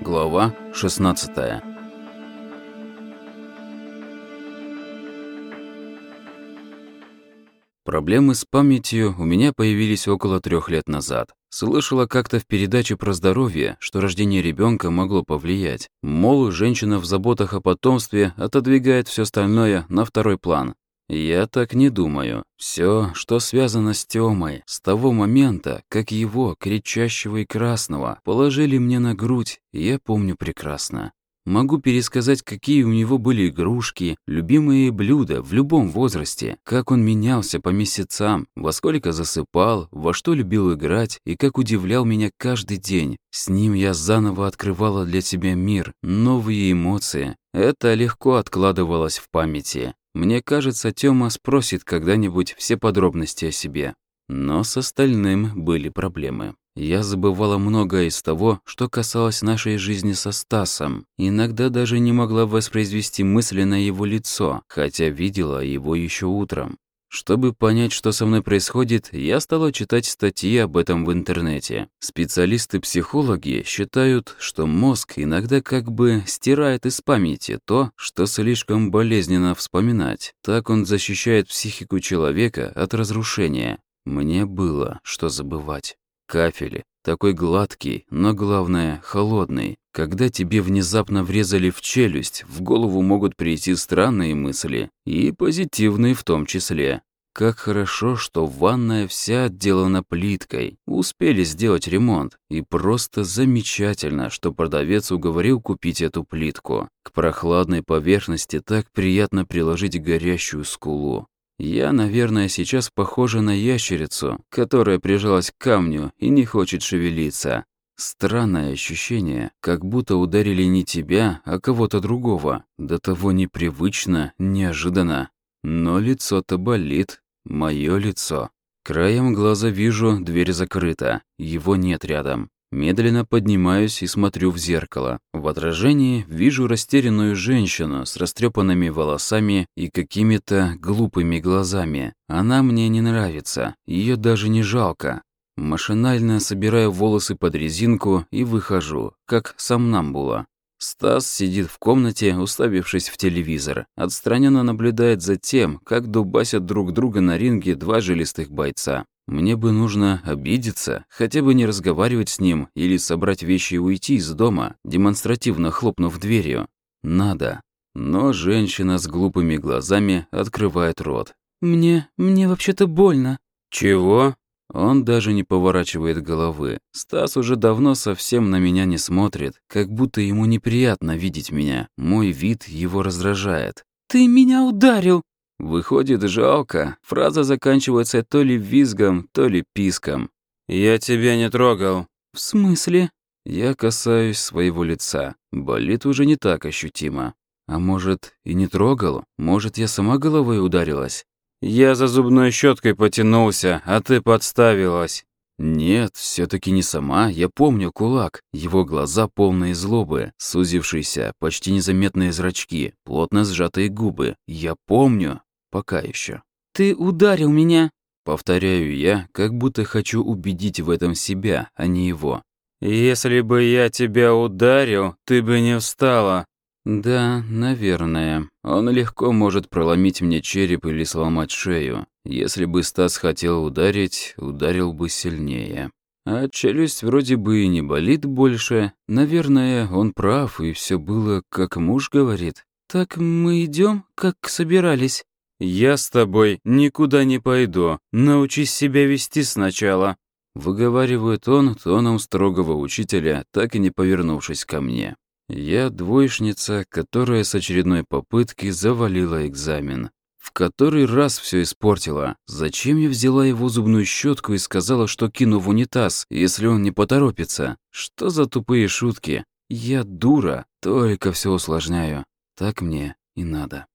Глава 16 Проблемы с памятью у меня появились около трех лет назад. Слышала как-то в передаче про здоровье, что рождение ребенка могло повлиять. Мол, женщина в заботах о потомстве отодвигает все остальное на второй план. Я так не думаю. Все, что связано с Тёмой, с того момента, как его, кричащего и красного, положили мне на грудь, я помню прекрасно. Могу пересказать, какие у него были игрушки, любимые блюда в любом возрасте, как он менялся по месяцам, во сколько засыпал, во что любил играть и как удивлял меня каждый день. С ним я заново открывала для себя мир, новые эмоции. Это легко откладывалось в памяти. Мне кажется, Тёма спросит когда-нибудь все подробности о себе. Но с остальным были проблемы. Я забывала многое из того, что касалось нашей жизни со Стасом. Иногда даже не могла воспроизвести мысли на его лицо, хотя видела его еще утром. Чтобы понять, что со мной происходит, я стала читать статьи об этом в интернете. Специалисты-психологи считают, что мозг иногда как бы стирает из памяти то, что слишком болезненно вспоминать. Так он защищает психику человека от разрушения. Мне было что забывать. Кафели, такой гладкий, но главное, холодный. Когда тебе внезапно врезали в челюсть, в голову могут прийти странные мысли, и позитивные в том числе. Как хорошо, что ванная вся отделана плиткой. Успели сделать ремонт. И просто замечательно, что продавец уговорил купить эту плитку. К прохладной поверхности так приятно приложить горящую скулу. Я, наверное, сейчас похожа на ящерицу, которая прижалась к камню и не хочет шевелиться. Странное ощущение, как будто ударили не тебя, а кого-то другого. До того непривычно, неожиданно. Но лицо-то болит. Моё лицо. Краем глаза вижу, дверь закрыта. Его нет рядом. Медленно поднимаюсь и смотрю в зеркало. В отражении вижу растерянную женщину с растрепанными волосами и какими-то глупыми глазами. Она мне не нравится, ее даже не жалко. Машинально собираю волосы под резинку и выхожу, как сомнамбула. Стас сидит в комнате, уставившись в телевизор. Отстраненно наблюдает за тем, как дубасят друг друга на ринге два жилистых бойца. Мне бы нужно обидеться, хотя бы не разговаривать с ним или собрать вещи и уйти из дома, демонстративно хлопнув дверью. Надо. Но женщина с глупыми глазами открывает рот. «Мне... мне вообще-то больно». «Чего?» Он даже не поворачивает головы. Стас уже давно совсем на меня не смотрит, как будто ему неприятно видеть меня. Мой вид его раздражает. «Ты меня ударил!» Выходит, жалко. Фраза заканчивается то ли визгом, то ли писком. «Я тебя не трогал». «В смысле?» Я касаюсь своего лица. Болит уже не так ощутимо. А может, и не трогал? Может, я сама головой ударилась? Я за зубной щеткой потянулся, а ты подставилась. Нет, все таки не сама, я помню кулак. Его глаза полные злобы, сузившиеся, почти незаметные зрачки, плотно сжатые губы. Я помню. Пока еще. «Ты ударил меня!» Повторяю я, как будто хочу убедить в этом себя, а не его. «Если бы я тебя ударил, ты бы не встала». «Да, наверное. Он легко может проломить мне череп или сломать шею. Если бы Стас хотел ударить, ударил бы сильнее. А челюсть вроде бы и не болит больше. Наверное, он прав, и все было, как муж говорит. «Так мы идем, как собирались?» «Я с тобой никуда не пойду. Научись себя вести сначала». Выговаривает он тоном строгого учителя, так и не повернувшись ко мне. Я двоечница, которая с очередной попытки завалила экзамен. В который раз все испортила. Зачем я взяла его зубную щетку и сказала, что кину в унитаз, если он не поторопится? Что за тупые шутки? Я дура, только все усложняю. Так мне и надо.